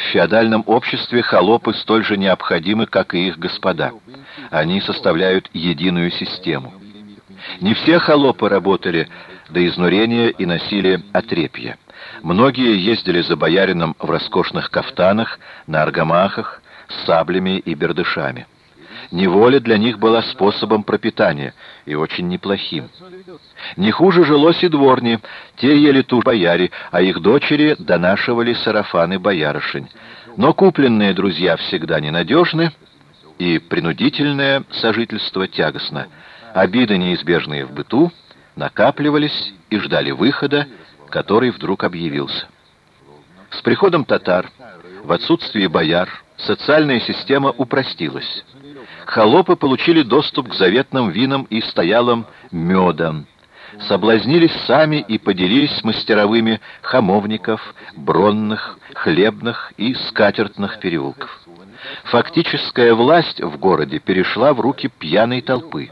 В феодальном обществе холопы столь же необходимы, как и их господа. Они составляют единую систему. Не все холопы работали до изнурения и носили отрепья. Многие ездили за боярином в роскошных кафтанах, на аргамахах, с саблями и бердышами. Неволя для них была способом пропитания, и очень неплохим. Не хуже жилось и дворни, те ели ту бояре, а их дочери донашивали сарафаны боярышень. Но купленные друзья всегда ненадежны, и принудительное сожительство тягостно. Обиды, неизбежные в быту, накапливались и ждали выхода, который вдруг объявился. С приходом татар, в отсутствие бояр, социальная система упростилась. Холопы получили доступ к заветным винам и стоялым медом, соблазнились сами и поделились с мастеровыми хамовников, бронных, хлебных и скатертных переулков. Фактическая власть в городе перешла в руки пьяной толпы.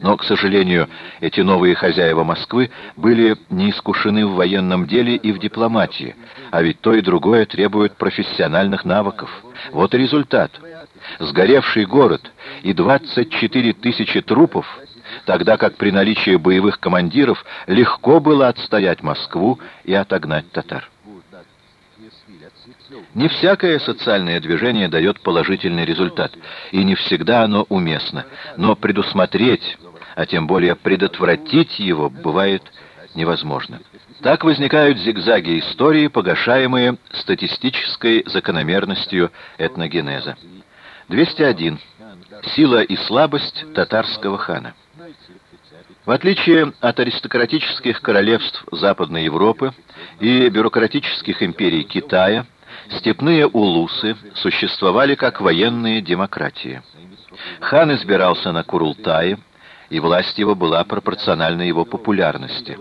Но, к сожалению, эти новые хозяева Москвы были не искушены в военном деле и в дипломатии, а ведь то и другое требует профессиональных навыков. Вот и результат. Сгоревший город и 24 тысячи трупов, тогда как при наличии боевых командиров легко было отстоять Москву и отогнать татар. Не всякое социальное движение дает положительный результат, и не всегда оно уместно, но предусмотреть а тем более предотвратить его бывает невозможно. Так возникают зигзаги истории, погашаемые статистической закономерностью этногенеза. 201. Сила и слабость татарского хана. В отличие от аристократических королевств Западной Европы и бюрократических империй Китая, степные улусы существовали как военные демократии. Хан избирался на Курултае, и власть его была пропорциональна его популярности.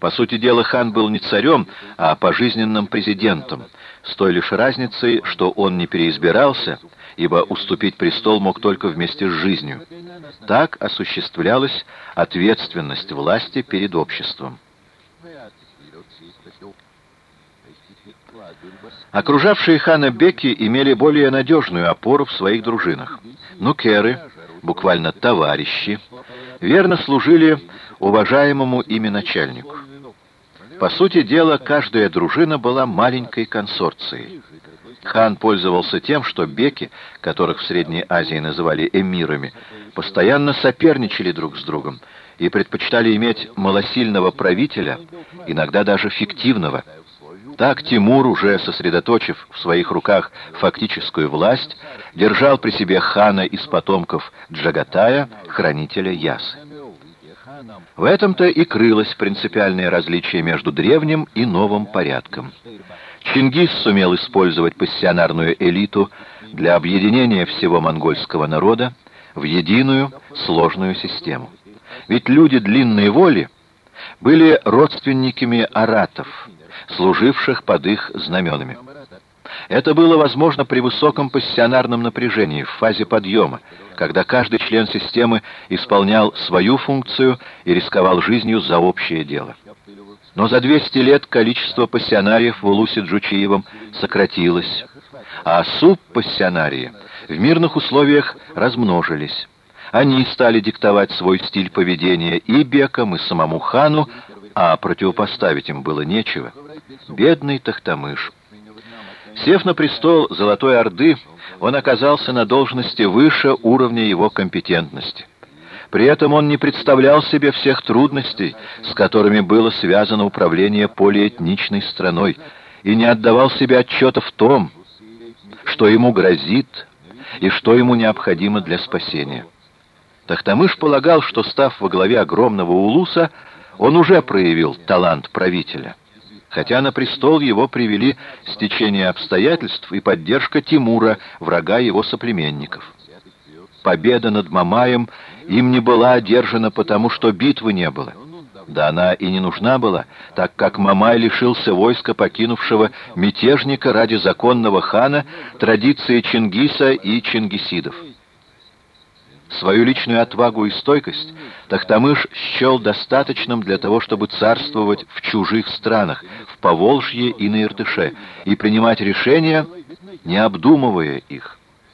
По сути дела, хан был не царем, а пожизненным президентом, с той лишь разницей, что он не переизбирался, ибо уступить престол мог только вместе с жизнью. Так осуществлялась ответственность власти перед обществом. Окружавшие хана Беки имели более надежную опору в своих дружинах. Нукеры, буквально товарищи, верно служили уважаемому ими начальнику. По сути дела, каждая дружина была маленькой консорцией. Хан пользовался тем, что беки, которых в Средней Азии называли эмирами, постоянно соперничали друг с другом и предпочитали иметь малосильного правителя, иногда даже фиктивного. Так Тимур, уже сосредоточив в своих руках фактическую власть, держал при себе хана из потомков Джагатая, хранителя Ясы. В этом-то и крылось принципиальное различие между древним и новым порядком. Чингис сумел использовать пассионарную элиту для объединения всего монгольского народа в единую сложную систему. Ведь люди длинной воли были родственниками аратов, служивших под их знаменами. Это было возможно при высоком пассионарном напряжении, в фазе подъема, когда каждый член системы исполнял свою функцию и рисковал жизнью за общее дело. Но за 200 лет количество пассионариев в Улусе Джучиевом сократилось, а субпассионарии в мирных условиях размножились. Они стали диктовать свой стиль поведения и бекам, и самому хану, а противопоставить им было нечего. Бедный Тахтамыш. Сев на престол Золотой Орды, он оказался на должности выше уровня его компетентности. При этом он не представлял себе всех трудностей, с которыми было связано управление полиэтничной страной, и не отдавал себе отчета в том, что ему грозит и что ему необходимо для спасения. Тахтамыш полагал, что, став во главе огромного улуса, он уже проявил талант правителя хотя на престол его привели стечение обстоятельств и поддержка Тимура, врага его соплеменников. Победа над Мамаем им не была одержана потому, что битвы не было. Да она и не нужна была, так как Мамай лишился войска, покинувшего мятежника ради законного хана, традиции Чингиса и чингисидов. Свою личную отвагу и стойкость Тахтамыш счел достаточным для того, чтобы царствовать в чужих странах, в Поволжье и на Иртыше, и принимать решения, не обдумывая их.